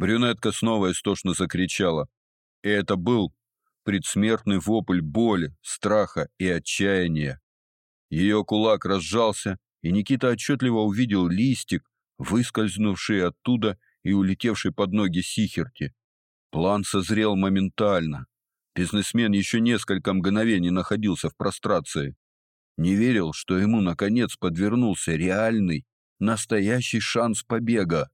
Брюнетка снова истошно закричала. И это был предсмертный вопль боли, страха и отчаяния. Ее кулак разжался, и Никита отчетливо увидел листик, выскользнувший оттуда и улетевший под ноги Сихерти. План созрел моментально. Бизнесмен еще несколько мгновений находился в прострации. Не верил, что ему наконец подвернулся реальный, настоящий шанс побега.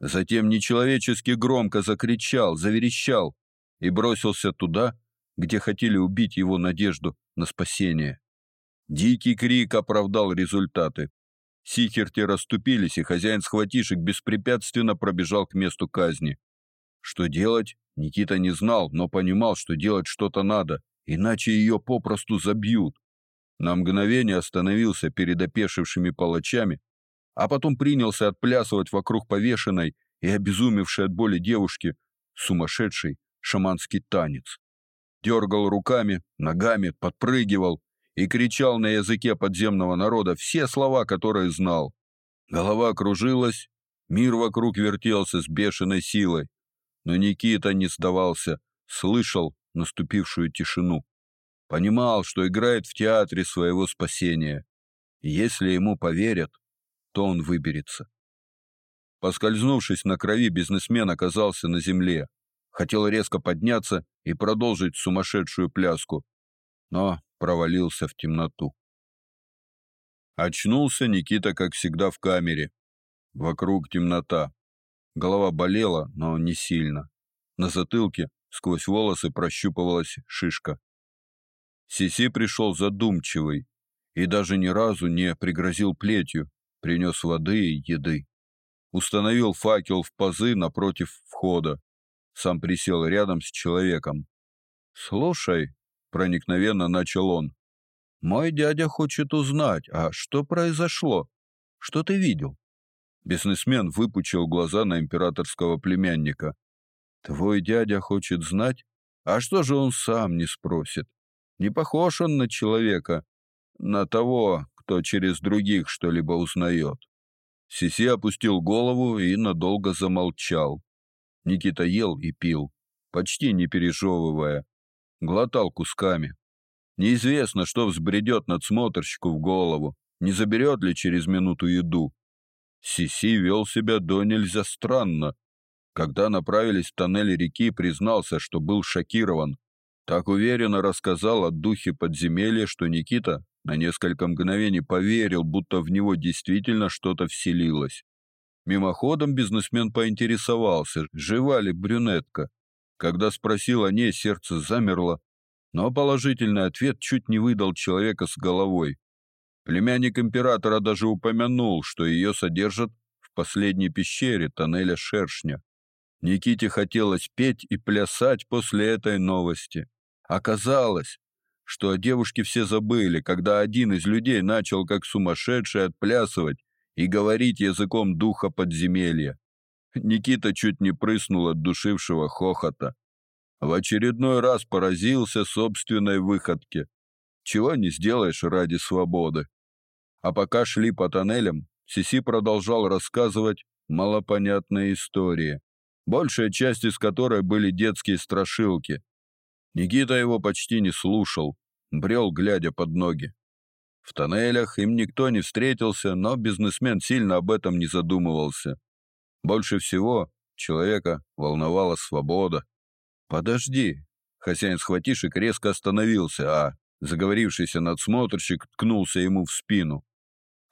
Затем нечеловечески громко закричал, заверещал и бросился туда, где хотели убить его надежду на спасение. Дикий крик оправдал результаты. Сихерти расступились, и хозяин схватишек беспрепятственно пробежал к месту казни. Что делать, Никита не знал, но понимал, что делать что-то надо, иначе ее попросту забьют. На мгновение остановился перед опешившими палачами, а потом принялся отплясывать вокруг повешенной и обезумевшей от боли девушки сумасшедший шаманский танец. Дергал руками, ногами, подпрыгивал, и кричал на языке подземного народа все слова, которые знал. Голова кружилась, мир вокруг вертелся с бешеной силой, но Никита не сдавался, слышал наступившую тишину. Понимал, что играет в театре своего спасения. И если ему поверят, то он выберется. Поскользнувшись на крови, бизнесмен оказался на земле. Хотел резко подняться и продолжить сумасшедшую пляску, но провалился в темноту. Очнулся Никита, как всегда, в камере. Вокруг темнота. Голова болела, но не сильно. На затылке сквозь волосы прощупывалась шишка. Сиси пришел задумчивый и даже ни разу не пригрозил плетью, принес воды и еды. Установил факел в пазы напротив входа. Сам присел рядом с человеком. «Слушай, проникновенно начал он. Мой дядя хочет узнать, а что произошло? Что ты видел? Бизнесмен выпучил глаза на императорского племянника. Твой дядя хочет знать, а что же он сам не спросит? Не похож он на человека, на того, кто через других что-либо узнает. Сиси опустил голову и надолго замолчал. Никита ел и пил, почти не пережевывая, глотал кусками. Неизвестно, что взбредет надсмотрщику в голову, не заберет ли через минуту еду. Сиси вел себя до нельзя странно. Когда направились в тоннель реки, признался, что был шокирован. Так уверенно рассказал о духе подземелья, что Никита на несколько мгновений поверил, будто в него действительно что-то вселилось. Мимоходом бизнесмен поинтересовался, жива ли брюнетка. Когда спросил о ней, сердце замерло, но положительный ответ чуть не выдал человека с головой. Племянник императора даже упомянул, что ее содержат в последней пещере тоннеля Шершня. Никите хотелось петь и плясать после этой новости. Оказалось, что о девушке все забыли, когда один из людей начал как сумасшедший отплясывать и говорить языком духа подземелья. Никита чуть не прыснул от душившего хохота. В очередной раз поразился собственной выходке. Чего не сделаешь ради свободы. А пока шли по тоннелям, Сиси продолжал рассказывать малопонятные истории, большая часть из которой были детские страшилки. Никита его почти не слушал, брел, глядя под ноги. В тоннелях им никто не встретился, но бизнесмен сильно об этом не задумывался. Больше всего человека волновала свобода. Подожди. Хозяин схватишек резко остановился, а заговорившийся надсмотрщик ткнулся ему в спину.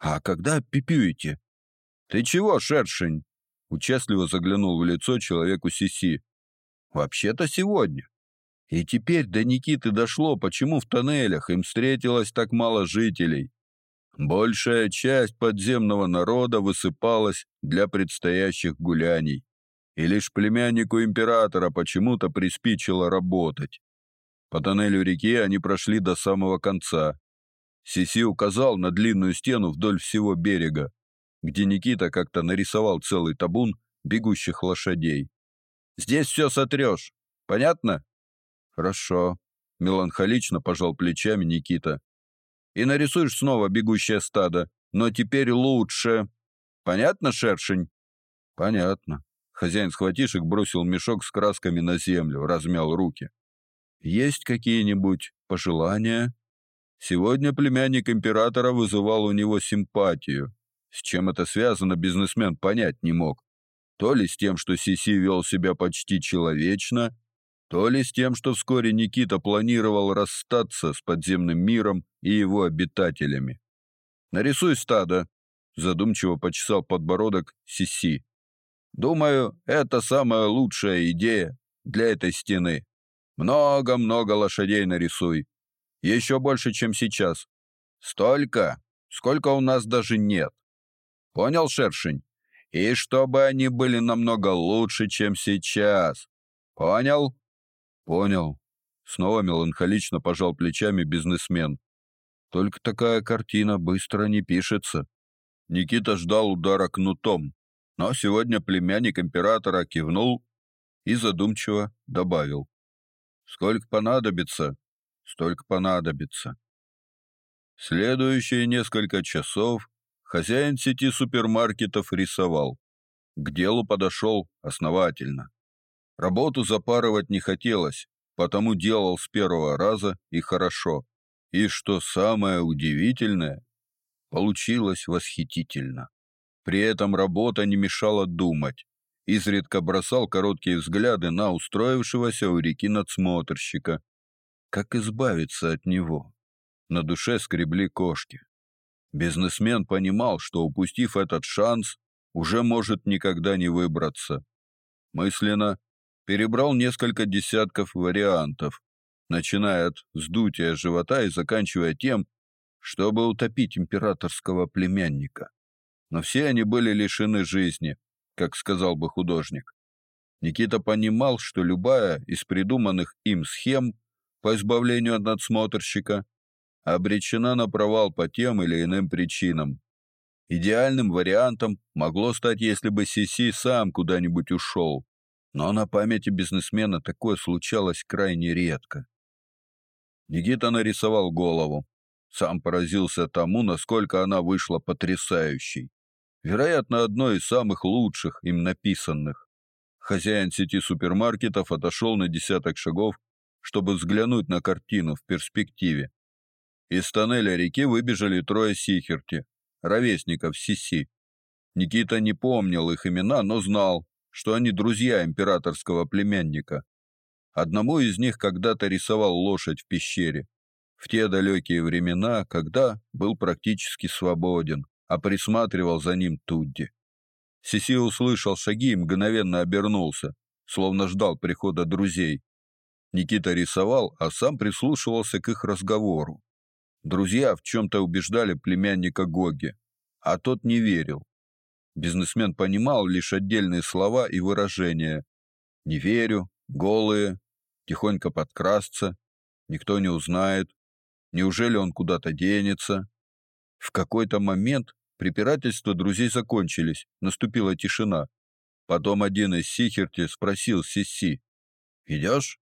А когда пипюете? Ты чего, шершень? Участливо заглянул в лицо человеку Сиси. Вообще-то сегодня. И теперь до Никиты дошло, почему в тоннелях им встретилось так мало жителей. Большая часть подземного народа высыпалась для предстоящих гуляний, и лишь племяннику императора почему-то приспичило работать. По тоннелю реки они прошли до самого конца. Сиси указал на длинную стену вдоль всего берега, где Никита как-то нарисовал целый табун бегущих лошадей. Здесь все сотрешь. Понятно? Хорошо, меланхолично пожал плечами Никита и нарисуешь снова бегущее стадо, но теперь лучше. Понятно, шершень? Понятно. Хозяин схватишек бросил мешок с красками на землю, размял руки. Есть какие-нибудь пожелания? Сегодня племянник императора вызывал у него симпатию. С чем это связано, бизнесмен понять не мог. То ли с тем, что Сиси вел себя почти человечно, то ли с тем, что вскоре Никита планировал расстаться с подземным миром и его обитателями. «Нарисуй стадо», — задумчиво почесал подбородок Сиси. «Думаю, это самая лучшая идея для этой стены. Много-много лошадей нарисуй. Еще больше, чем сейчас. Столько, сколько у нас даже нет. Понял, шершень? И чтобы они были намного лучше, чем сейчас. Понял? Понял. Снова меланхолично пожал плечами бизнесмен. Только такая картина быстро не пишется. Никита ждал удара кнутом, но сегодня племянник императора кивнул и задумчиво добавил: "Сколько понадобится, столько понадобится". Следующие несколько часов хозяин сети супермаркетов рисовал. К делу подошел основательно. Работу запарывать не хотелось, потому делал с первого раза и хорошо. И что самое удивительное, получилось восхитительно. При этом работа не мешала думать. Изредка бросал короткие взгляды на устроившегося у реки надсмотрщика. Как избавиться от него? На душе скребли кошки. Бизнесмен понимал, что упустив этот шанс, уже может никогда не выбраться. Мысленно перебрал несколько десятков вариантов, начиная от сдутия живота и заканчивая тем, чтобы утопить императорского племянника. Но все они были лишены жизни, как сказал бы художник. Никита понимал, что любая из придуманных им схем по избавлению от надсмотрщика обречена на провал по тем или иным причинам. Идеальным вариантом могло стать, если бы Сиси сам куда-нибудь ушел, но на памяти бизнесмена такое случалось крайне редко. Никита нарисовал голову. Сам поразился тому, насколько она вышла потрясающей. Вероятно, одной из самых лучших им написанных. Хозяин сети супермаркетов отошел на десяток шагов, чтобы взглянуть на картину в перспективе. Из тоннеля реки выбежали трое сихерти, ровесников Сиси. Никита не помнил их имена, но знал, что они друзья императорского племянника. Одному из них когда-то рисовал лошадь в пещере, в те далекие времена, когда был практически свободен, а присматривал за ним Тудди. Сиси услышал шаги и мгновенно обернулся, словно ждал прихода друзей. Никита рисовал, а сам прислушивался к их разговору. Друзья в чем-то убеждали племянника Гоги, а тот не верил. Бизнесмен понимал лишь отдельные слова и выражения. «Не верю», «голые», «тихонько подкрасться», «никто не узнает», «неужели он куда-то денется». В какой-то момент препирательства друзей закончились, наступила тишина. Потом один из Сихерти спросил Сиси: "Идешь?"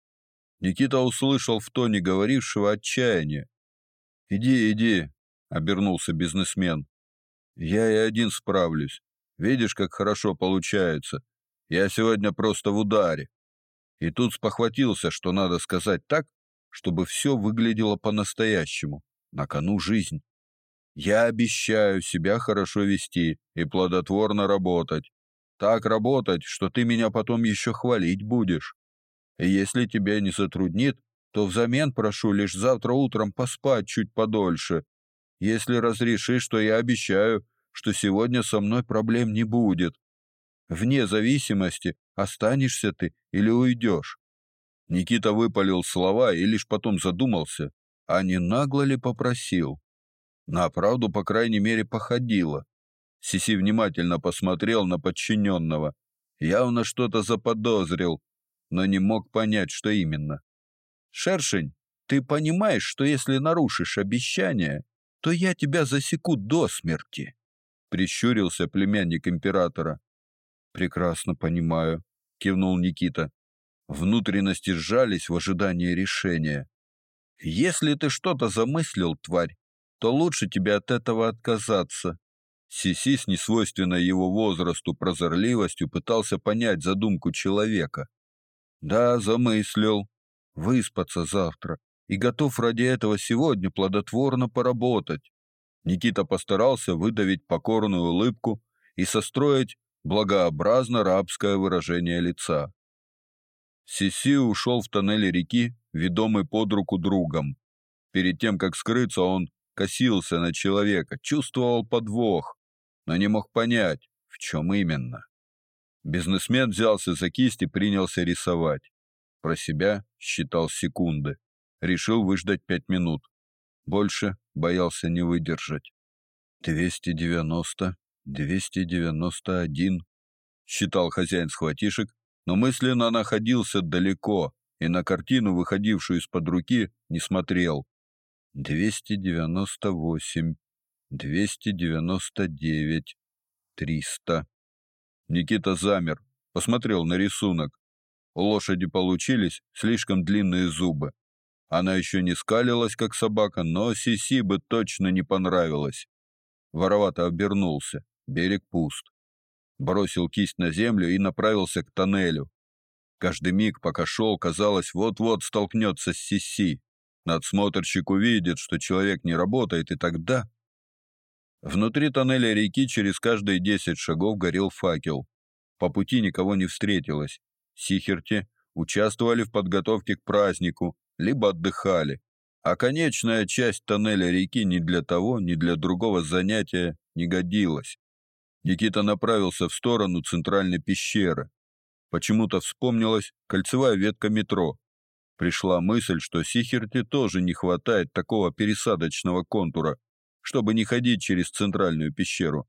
Никита услышал в тоне говорившего отчаяние. "Иди, иди", обернулся бизнесмен. "Я и один справлюсь. Видишь, как хорошо получается. Я сегодня просто в ударе. И тут спохватился, что надо сказать так, чтобы все выглядело по-настоящему. На кону жизнь. Я обещаю себя хорошо вести и плодотворно работать. Так работать, что ты меня потом еще хвалить будешь. И если тебя не затруднит, то взамен прошу лишь завтра утром поспать чуть подольше. Если разрешишь, то я обещаю, что сегодня со мной проблем не будет. Вне зависимости, останешься ты или уйдешь. Никита выпалил слова и лишь потом задумался, а не нагло ли попросил. На правду, по крайней мере, походило. Сиси внимательно посмотрел на подчиненного. Явно что-то заподозрил, но не мог понять, что именно. «Шершень, ты понимаешь, что если нарушишь обещание, то я тебя засеку до смерти?» Прищурился племянник императора. Прекрасно понимаю, кивнул Никита. Внутренности сжались в ожидании решения. Если ты что-то замыслил, тварь, то лучше тебе от этого отказаться. Сиси с несвойственной его возрасту прозорливостью пытался понять задумку человека. Да, замыслил. Выспаться завтра. И готов ради этого сегодня плодотворно поработать. Никита постарался выдавить покорную улыбку и состроить благообразно рабское выражение лица. Сиси ушел в тоннеле реки, ведомый под руку другом. Перед тем, как скрыться, он косился на человека, чувствовал подвох, но не мог понять, в чем именно. Бизнесмен взялся за кисть и принялся рисовать. Про себя считал секунды. Решил выждать пять минут. Больше боялся не выдержать. «Двести девяносто, двести девяносто один», — считал хозяин схватишек, но мысленно находился далеко и на картину, выходившую из-под руки, не смотрел. «Двести девяносто восемь, двести девяносто девять, триста». Никита замер, посмотрел на рисунок. У лошади получились слишком длинные зубы. Она еще не скалилась, как собака, но Сиси бы точно не понравилось. Воровато обернулся. Берег пуст. Бросил кисть на землю и направился к тоннелю. Каждый миг, пока шел, казалось, вот-вот столкнется с Сиси. Надсмотрщик увидит, что человек не работает, и тогда... Внутри тоннеля реки через каждые десять шагов горел факел. По пути никого не встретилось. Сихерти участвовали в подготовке к празднику, либо отдыхали. А конечная часть тоннеля реки ни для того, ни для другого занятия не годилась. Никита направился в сторону центральной пещеры. Почему-то вспомнилась кольцевая ветка метро. Пришла мысль, что Сихерти тоже не хватает такого пересадочного контура, чтобы не ходить через центральную пещеру.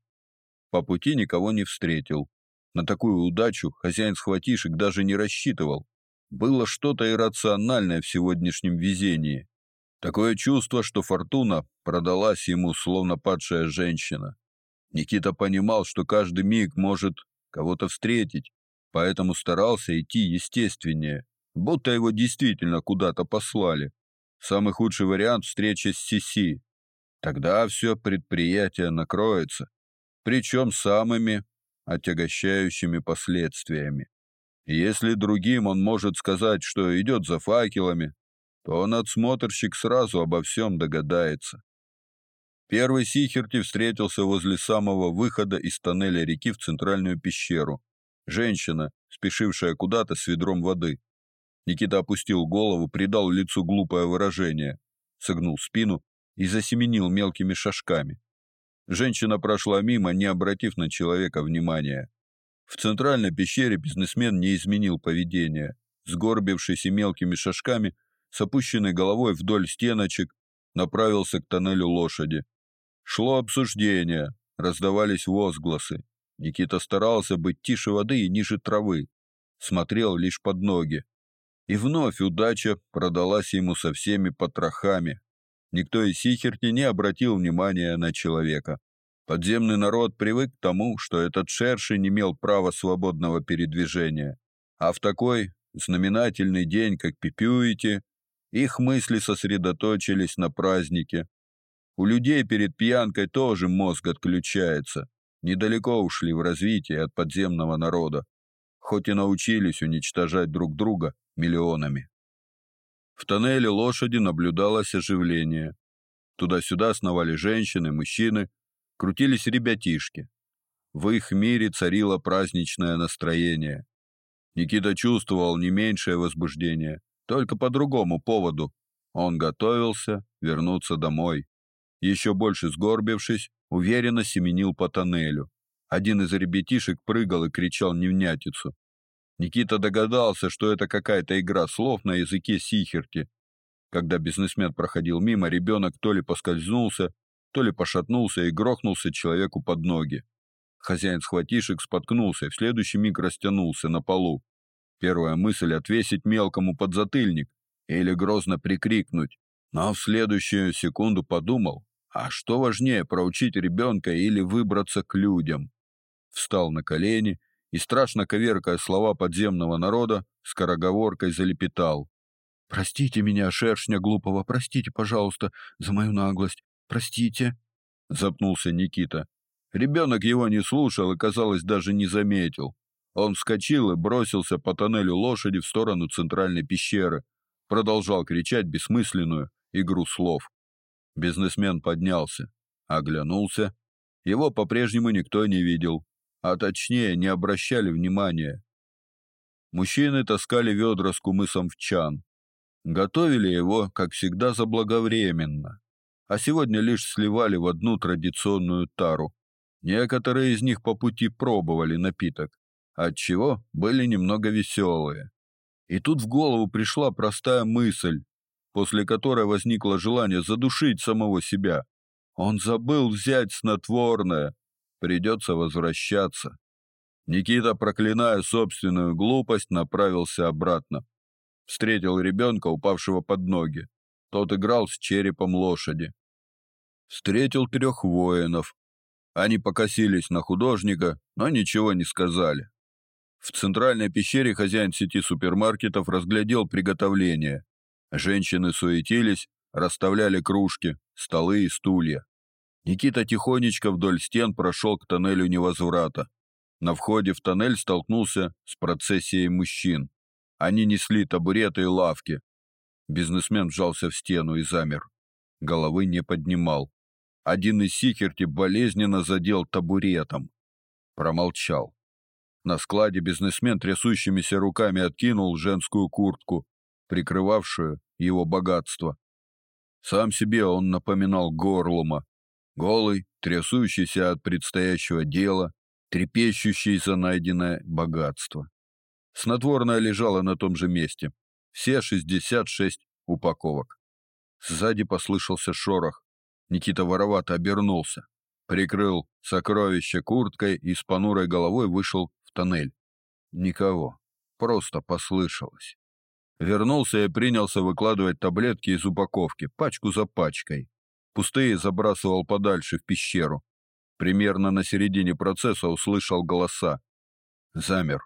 По пути никого не встретил. На такую удачу хозяин схватишек даже не рассчитывал. Было что-то иррациональное в сегодняшнем везении. Такое чувство, что фортуна продалась ему словно падшая женщина. Никита понимал, что каждый миг может кого-то встретить, поэтому старался идти естественнее, будто его действительно куда-то послали. Самый худший вариант встречи с Сиси. Тогда все предприятие накроется, причем самыми отягощающими последствиями. Если другим он может сказать, что идет за факелами, то надсмотрщик сразу обо всем догадается. Первый Сихерти встретился возле самого выхода из тоннеля реки в центральную пещеру. Женщина, спешившая куда-то с ведром воды. Никита опустил голову, придал лицу глупое выражение, согнул спину и засеменил мелкими шажками. Женщина прошла мимо, не обратив на человека внимания. В центральной пещере бизнесмен не изменил поведения. Сгорбившись и мелкими шажками, с опущенной головой вдоль стеночек, направился к тоннелю лошади. Шло обсуждение, раздавались возгласы. Никита старался быть тише воды и ниже травы, смотрел лишь под ноги. И вновь удача продалась ему со всеми потрохами. Никто из Сихерти не обратил внимания на человека. Подземный народ привык к тому, что этот шершень имел право свободного передвижения, а в такой знаменательный день, как Пипюити, их мысли сосредоточились на празднике. У людей перед пьянкой тоже мозг отключается. Недалеко ушли в развитие от подземного народа, хоть и научились уничтожать друг друга миллионами. В тоннеле лошади наблюдалось оживление. Туда-сюда сновали женщины, мужчины, крутились ребятишки. В их мире царило праздничное настроение. Никита чувствовал не меньшее возбуждение, только по другому поводу. Он готовился вернуться домой. Еще больше сгорбившись, уверенно семенил по тоннелю. Один из ребятишек прыгал и кричал невнятицу. Никита догадался, что это какая-то игра слов на языке сихерти. Когда бизнесмен проходил мимо, ребенок то ли поскользнулся, то ли пошатнулся и грохнулся человеку под ноги. Хозяин схватишек споткнулся и в следующий миг растянулся на полу. Первая мысль — отвесить мелкому подзатыльник или грозно прикрикнуть, но в следующую секунду подумал, а что важнее, проучить ребенка или выбраться к людям? Встал на колени и, страшно коверкая слова подземного народа, скороговоркой залепетал. «Простите меня, шершня глупого, простите, пожалуйста, за мою наглость. Простите, запнулся Никита. Ребенок его не слушал и, казалось, даже не заметил. Он вскочил и бросился по тоннелю лошади в сторону центральной пещеры, продолжал кричать бессмысленную игру слов. Бизнесмен поднялся, оглянулся. Его по-прежнему никто не видел, а точнее не обращали внимания. Мужчины таскали ведра с кумысом в чан. Готовили его, как всегда, заблаговременно, а сегодня лишь сливали в одну традиционную тару. Некоторые из них по пути пробовали напиток, отчего были немного веселые. И тут в голову пришла простая мысль, после которой возникло желание задушить самого себя. Он забыл взять снотворное, придется возвращаться. Никита, проклиная собственную глупость, направился обратно. Встретил ребенка, упавшего под ноги. Тот играл с черепом лошади. Встретил трех воинов. Они покосились на художника, но ничего не сказали. В центральной пещере хозяин сети супермаркетов разглядел приготовление. Женщины суетились, расставляли кружки, столы и стулья. Никита тихонечко вдоль стен прошел к тоннелю невозврата. На входе в тоннель столкнулся с процессией мужчин. Они несли табуреты и лавки. Бизнесмен вжался в стену и замер. Головы не поднимал. Один из сикерти болезненно задел табуретом. Промолчал. На складе бизнесмен трясущимися руками откинул женскую куртку, прикрывавшую его богатство. Сам себе он напоминал горлума, голый, трясущийся от предстоящего дела, трепещущий за найденное богатство. Снотворное лежало на том же месте. Все 66 упаковок. Сзади послышался шорох. Никита воровато обернулся, прикрыл сокровище курткой и с понурой головой вышел в тоннель. Никого. Просто послышалось. Вернулся и принялся выкладывать таблетки из упаковки, пачку за пачкой. Пустые забрасывал подальше в пещеру. Примерно на середине процесса услышал голоса. Замер.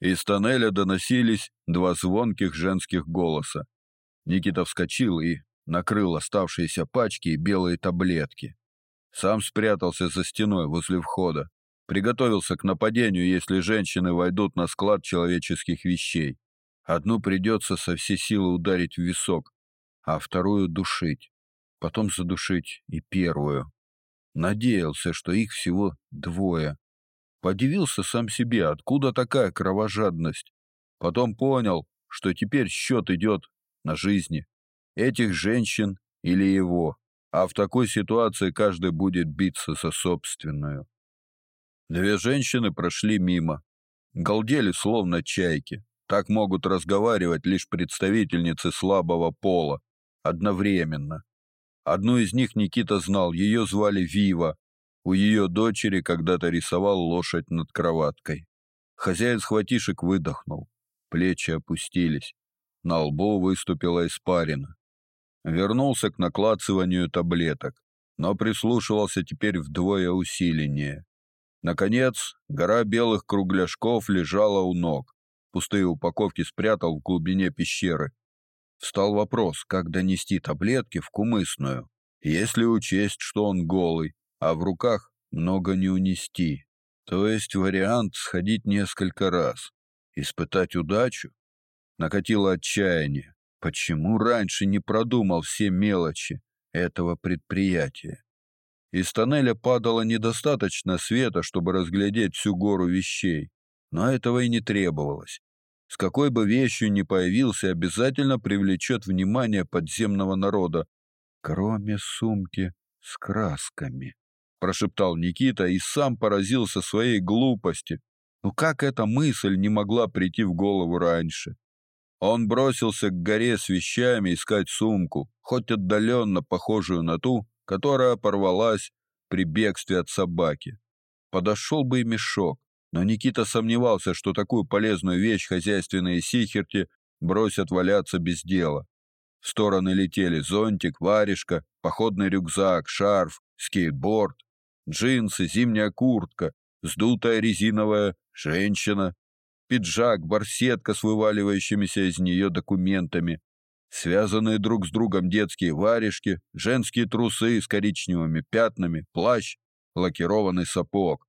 Из тоннеля доносились два звонких женских голоса. Никита вскочил и накрыл оставшиеся пачки и белые таблетки. Сам спрятался за стеной возле входа. Приготовился к нападению, если женщины войдут на склад человеческих вещей. Одну придется со всей силы ударить в висок, а вторую душить. Потом задушить и первую. Надеялся, что их всего двое. Подивился сам себе, откуда такая кровожадность. Потом понял, что теперь счет идет на жизни. Этих женщин или его. А в такой ситуации каждый будет биться за собственную. Две женщины прошли мимо. Галдели словно чайки. Так могут разговаривать лишь представительницы слабого пола. Одновременно. Одну из них Никита знал, ее звали Вива. У ее дочери когда-то рисовал лошадь над кроваткой. Хозяин схватишек выдохнул. Плечи опустились. На лбу выступила испарина. Вернулся к наклацыванию таблеток, но прислушивался теперь вдвое усиленнее. Наконец, гора белых кругляшков лежала у ног. Пустые упаковки спрятал в глубине пещеры. Встал вопрос, как донести таблетки в кумысную, если учесть, что он голый, а в руках много не унести. То есть вариант сходить несколько раз, испытать удачу. Накатило отчаяние. Почему раньше не продумал все мелочи этого предприятия? Из тоннеля падало недостаточно света, чтобы разглядеть всю гору вещей, но этого и не требовалось. С какой бы вещью ни появился, обязательно привлечет внимание подземного народа, кроме сумки с красками, прошептал Никита и сам поразился своей глупости. Ну как эта мысль не могла прийти в голову раньше? Он бросился к горе с вещами искать сумку, хоть отдаленно похожую на ту, которая порвалась при бегстве от собаки. Подошел бы и мешок, но Никита сомневался, что такую полезную вещь хозяйственные сихерти бросят валяться без дела. В стороны летели зонтик, варежка, походный рюкзак, шарф, скейтборд, джинсы, зимняя куртка, сдутая резиновая женщина, пиджак, барсетка с вываливающимися из нее документами, связанные друг с другом детские варежки, женские трусы с коричневыми пятнами, плащ, лакированный сапог.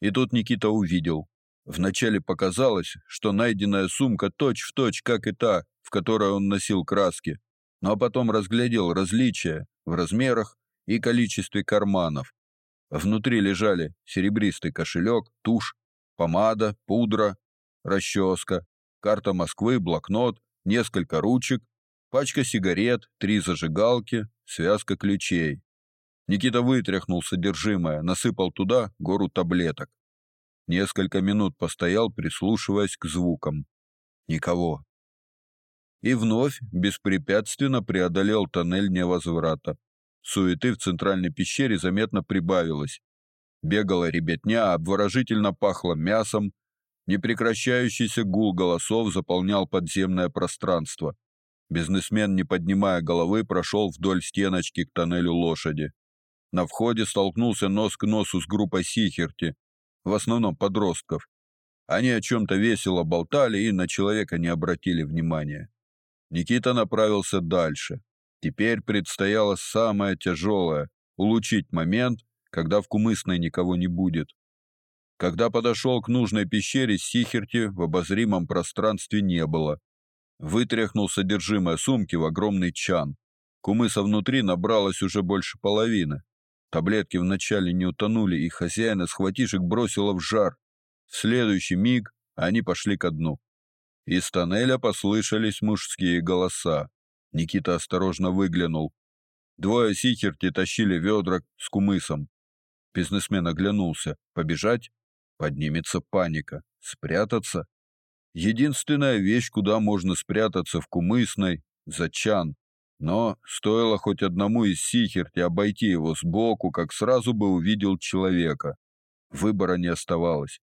И тут Никита увидел. Вначале показалось, что найденная сумка точь-в-точь, точь, как и та, в которой он носил краски, но потом разглядел различия в размерах и количестве карманов. Внутри лежали серебристый кошелек, тушь, помада, пудра, расческа, карта Москвы, блокнот, несколько ручек, пачка сигарет, три зажигалки, связка ключей. Никита вытряхнул содержимое, насыпал туда гору таблеток. Несколько минут постоял, прислушиваясь к звукам. Никого. И вновь беспрепятственно преодолел тоннель невозврата. Суеты в центральной пещере заметно прибавилось. Бегала ребятня, обворожительно пахло мясом, непрекращающийся гул голосов заполнял подземное пространство. Бизнесмен, не поднимая головы, прошел вдоль стеночки к тоннелю лошади. На входе столкнулся нос к носу с группой Сихерти, в основном подростков. Они о чем-то весело болтали и на человека не обратили внимания. Никита направился дальше. Теперь предстояло самое тяжелое — улучшить момент, когда в Кумысной никого не будет. Когда подошел к нужной пещере, Сихерти в обозримом пространстве не было. Вытряхнул содержимое сумки в огромный чан. Кумыса внутри набралось уже больше половины. Таблетки вначале не утонули, и хозяина схватишек бросило в жар. В следующий миг они пошли ко дну. Из тоннеля послышались мужские голоса. Никита осторожно выглянул. Двое сихерти тащили ведра с кумысом. Бизнесмен оглянулся. Побежать? Поднимется паника. Спрятаться? Единственная вещь, куда можно спрятаться в кумысной — за чан. Но стоило хоть одному из сихерти обойти его сбоку, как сразу бы увидел человека. Выбора не оставалось.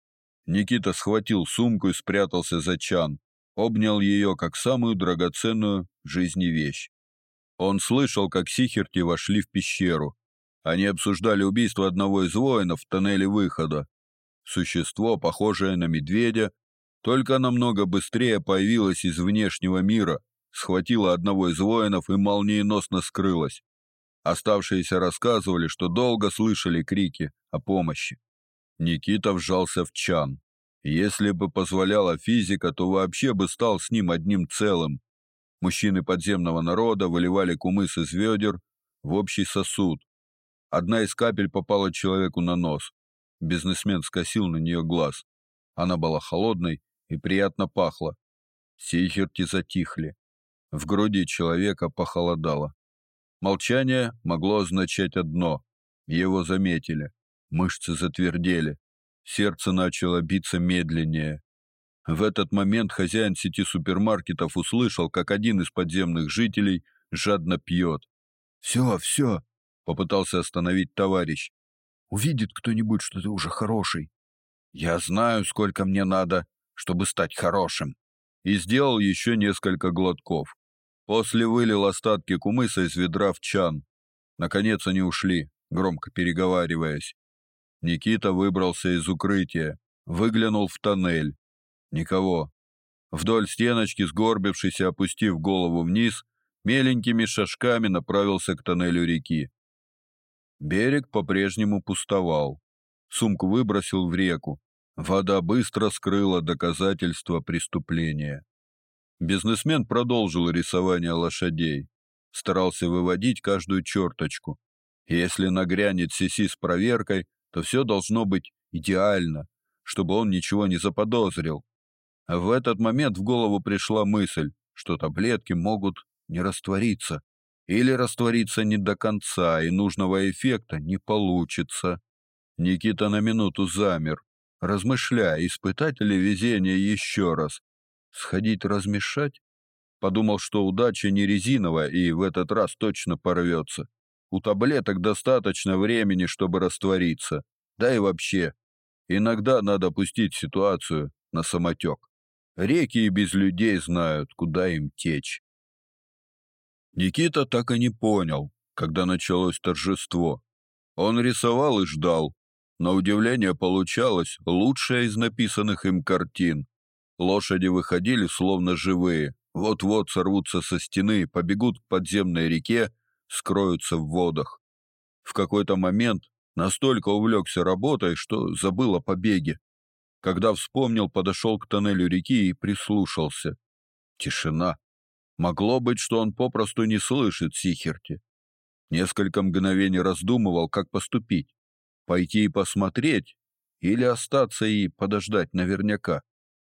Никита схватил сумку и спрятался за чан, обнял ее как самую драгоценную жизни вещь. Он слышал, как сихерти вошли в пещеру. Они обсуждали убийство одного из воинов в тоннеле выхода. Существо, похожее на медведя, только намного быстрее появилось из внешнего мира, схватила одного из воинов и молниеносно скрылась. Оставшиеся рассказывали, что долго слышали крики о помощи. Никита вжался в чан. Если бы позволяла физика, то вообще бы стал с ним одним целым. Мужчины подземного народа выливали кумыс из ведер в общий сосуд. Одна из капель попала человеку на нос. Бизнесмен скосил на нее глаз. Она была холодной и приятно пахла. Сейхерти затихли. В груди человека похолодало. Молчание могло означать одно: его заметили. Мышцы затвердели, сердце начало биться медленнее. В этот момент хозяин сети супермаркетов услышал, как один из подземных жителей жадно пьет. «Все, все!» — попытался остановить товарищ. «Увидит кто-нибудь, что ты уже хороший». «Я знаю, сколько мне надо, чтобы стать хорошим». И сделал еще несколько глотков. После вылил остатки кумыса из ведра в чан. Наконец они ушли, громко переговариваясь. Никита выбрался из укрытия, выглянул в тоннель. Никого. Вдоль стеночки, сгорбившись и опустив голову вниз, меленькими шажками направился к тоннелю реки. Берег по-прежнему пустовал. Сумку выбросил в реку. Вода быстро скрыла доказательства преступления. Бизнесмен продолжил рисование лошадей, старался выводить каждую черточку. Если нагрянет Сиси с проверкой, то все должно быть идеально, чтобы он ничего не заподозрил. А в этот момент в голову пришла мысль, что таблетки могут не раствориться или раствориться не до конца, и нужного эффекта не получится. Никита на минуту замер, размышляя, испытать ли везение еще раз, Сходить размешать? Подумал, что удача не резиновая и в этот раз точно порвется. У таблеток достаточно времени, чтобы раствориться. Да и вообще, иногда надо пустить ситуацию на самотек. Реки и без людей знают, куда им течь. Никита так и не понял, когда началось торжество. Он рисовал и ждал. На удивление получалось лучшее из написанных им картин. Лошади выходили словно живые, вот-вот сорвутся со стены, побегут к подземной реке, скроются в водах. В какой-то момент Настолько увлекся работой, что забыл о побеге. Когда вспомнил, подошел к тоннелю реки и прислушался. Тишина. Могло быть, что он попросту не слышит Сихерти. Несколько мгновений раздумывал, как поступить. Пойти и посмотреть или остаться и подождать наверняка.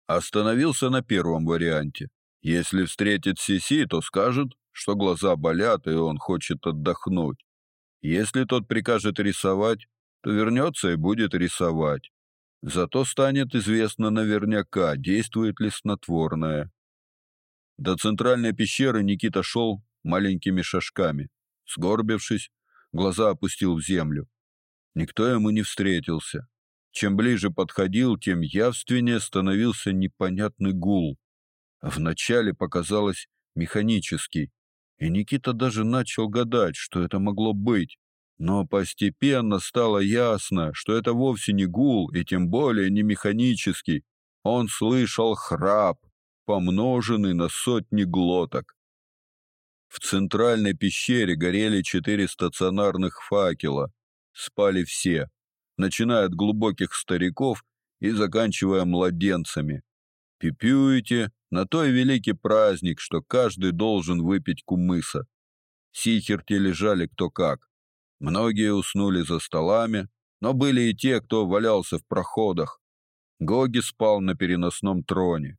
Остановился на первом варианте. Если встретит Сиси, то скажет, что глаза болят и он хочет отдохнуть. Если тот прикажет рисовать, то вернется и будет рисовать. Зато станет известно наверняка, действует ли снотворное. До центральной пещеры Никита шел маленькими шажками. Сгорбившись, глаза опустил в землю. Никто ему не встретился. Чем ближе подходил, тем явственнее становился непонятный гул. Вначале показалось механический, и Никита даже начал гадать, что это могло быть. Но постепенно стало ясно, что это вовсе не гул, и тем более не механический. Он слышал храп, помноженный на сотни глоток. В центральной пещере горели четыре стационарных факела. Спали все, начиная от глубоких стариков и заканчивая младенцами. Пипюете на той великий праздник, что каждый должен выпить кумыса. Сихерти лежали кто как. Многие уснули за столами, но были и те, кто валялся в проходах. Гоги спал на переносном троне.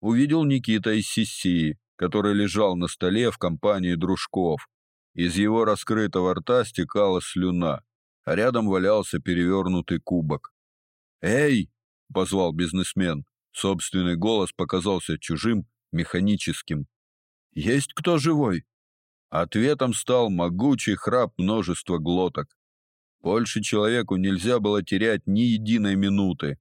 Увидел Никита из Сиси, который лежал на столе в компании дружков. Из его раскрытого рта стекала слюна, а рядом валялся перевернутый кубок. "Эй!" позвал бизнесмен. Собственный голос показался чужим, механическим. Есть кто живой? Ответом стал могучий храп множества глоток. Больше человеку нельзя было терять ни единой минуты.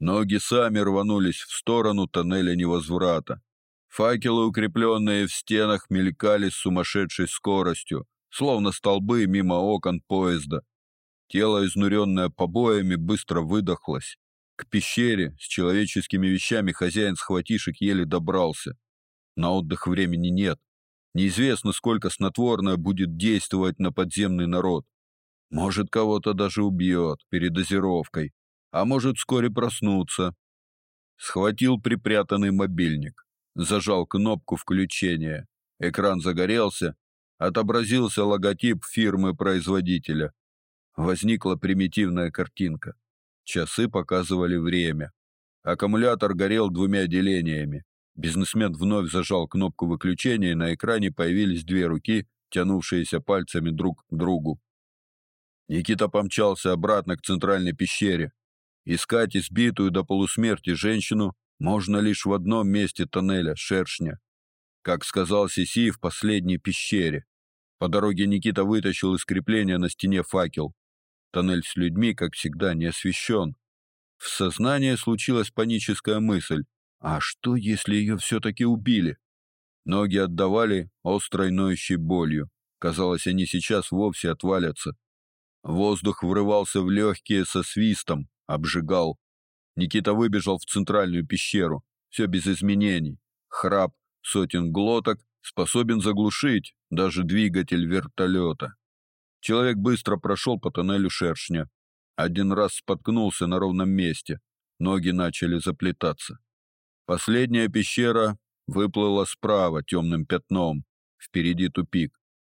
Ноги сами рванулись в сторону тоннеля невозврата. Факелы, укрепленные в стенах, мелькали с сумасшедшей скоростью, словно столбы мимо окон поезда. Тело, изнуренное побоями, быстро выдохлось. К пещере с человеческими вещами хозяин схватишек еле добрался. На отдых времени нет. Неизвестно, сколько снотворное будет действовать на подземный народ. Может, кого-то даже убьет передозировкой, а может, вскоре проснуться. Схватил припрятанный мобильник зажал кнопку включения. Экран загорелся, отобразился логотип фирмы-производителя. Возникла примитивная картинка. Часы показывали время. Аккумулятор горел двумя делениями. Бизнесмен вновь зажал кнопку выключения, и на экране появились две руки, тянувшиеся пальцами друг к другу. Никита помчался обратно к центральной пещере. Искать избитую до полусмерти женщину можно лишь в одном месте тоннеля шершня, как сказал Сиси в последней пещере. По дороге Никита вытащил из крепления на стене факел. Тоннель с людьми, как всегда, не освещен. В сознании случилась паническая мысль: а что, если ее все-таки убили? Ноги отдавали острой ноющей болью. Казалось, они сейчас вовсе отвалятся. Воздух врывался в легкие со свистом, обжигал. Никита выбежал в центральную пещеру. Все без изменений. Храп сотен глоток способен заглушить даже двигатель вертолета. Человек быстро прошел по тоннелю шершня. Один раз споткнулся на ровном месте. Ноги начали заплетаться. Последняя пещера выплыла справа темным пятном. Впереди тупик.